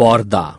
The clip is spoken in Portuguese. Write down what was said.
पर्दा